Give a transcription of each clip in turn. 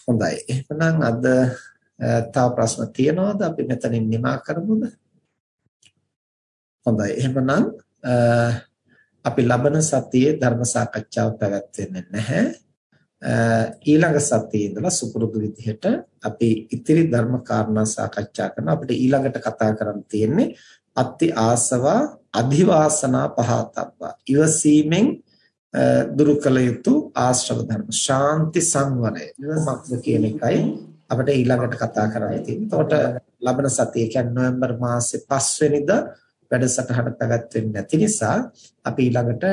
හොඳයි. එහෙනම් අද තව ප්‍රශ්න තියෙනවද? අපි මෙතනින් නිමා කරමුද? හොඳයි. එහෙනම් අපි ලබන සතියේ ධර්ම සාකච්ඡාව පැවැත්වෙන්නේ නැහැ. ඊළඟ සතියේ ඉඳලා සුපුරුදු විදිහට අපි ඉතිරි ධර්ම කාරණා සාකච්ඡා කරනවා. අපිට ඊළඟට කතා කරන්න තියෙන්නේ අත්ති ආසවා අධිවාසනා පහතබ්බා. ඉවසීමෙන් දුරු කළ යුතු ආශ්‍රව ධර්ම ශාන්ති සංවරය මොකක්ද කියන එකයි අපිට ඊළඟට කතා කරන්න තියෙන්නේ. එතකොට ලබන සතිය කියන්නේ නොවැම්බර් මාසේ 5 වෙනිදා වැඩසටහන පැවැත්වෙන්නේ නැති නිසා අපි ඊළඟට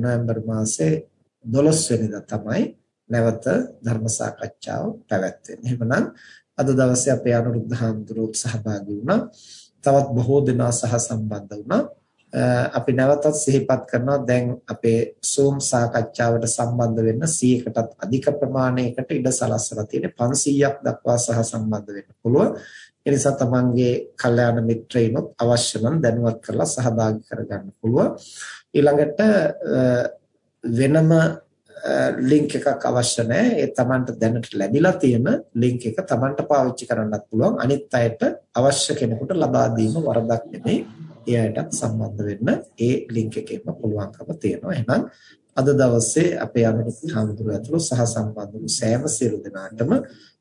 නොවැම්බර් මාසේ 12 වෙනිදා තමයි නැවත ධර්ම සාකච්ඡාව පැවැත්වෙන්නේ. එහෙමනම් අද දවසේ අපේ අනුරුද්ධ හාමුදුරුවෝ සහභාගී වුණා. තවත් බොහෝ දෙනා සහ සම්බන්ධ වුණා. අපි නැවතත් සිහිපත් කරනවා දැන් අපේ Zoom සාකච්ඡාවට සම්බන්ධ වෙන්න 100කටත් අධික ප්‍රමාණයකට ඉඩ සලස්සලා තියෙන 500ක් දක්වා සහ සම්බන්ධ වෙන්න පුළුවන්. ඒ නිසා තමන්ගේ කල්යාණ මිත්‍රයිනොත් අවශ්‍ය නම් දැනුවත් කරලා සහභාගී කරගන්න පුළුවන්. ඊළඟට වෙනම ලින්ක් එකක් අවශ්‍ය නැහැ. ඒ තමන්ට දැනට ලැබිලා තියෙන ලින්ක් එක තමන්ට පාවිච්චි කරන්නත් පුළුවන්. අනිත් අයට අවශ්‍ය කෙනෙකුට ලබා දීම වරදක් නෙමෙයි. ඒ අයටත් සම්බන්ධ වෙන්න ඒ ලින්ක් එකේම පුළුවන්කම තියෙනවා. එහෙනම් අද දවසේ අපේ අනුරුත් හාමුදුරුවෝ ඇතුළු සහ සම්බන්ධ වූ සෑම සියලු දෙනාටම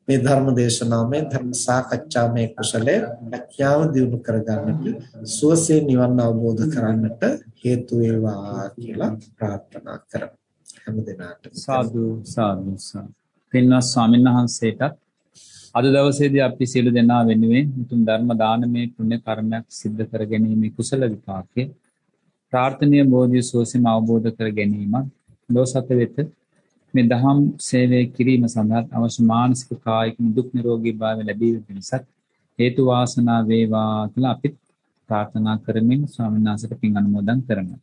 මේ ධර්ම දේශනාවමය ධර්ම සාකච්ඡාමය කුසලයේ ප්‍රඥාව දියුණු කරගන්නට සුවසේ නිවන් අවබෝධ කරන්නට හේතු වේවා කියලා ප්‍රාර්ථනා කරමු. හැම දිනාටම සාදු සාදු සාදු. පින්වත් ස්වාමීන් වහන්සේට අද දවසේදී අපි සියලු දෙනා වෙනුවෙන් උතුම් ධර්ම දානමය පුණ්‍ය කර්මයක් සිද්ධ කර ගැනීම කුසල විපාකේ ප්‍රාර්ථනීය බෝධිය සෝසීම අවබෝධ කර ගැනීමත් ලෝසත වෙත මේ දහම් සේවය කිරීම සඳහා අවශ්‍ය මානසික කායික දුක් නිරෝගී භාවය ලැබීම පිණිසත් හේතු වාසනා වේවා කියලා අපි ප්‍රාර්ථනා කරමින් ස්වාමීන් වහන්සේට පින් අනුමෝදන් කරනවා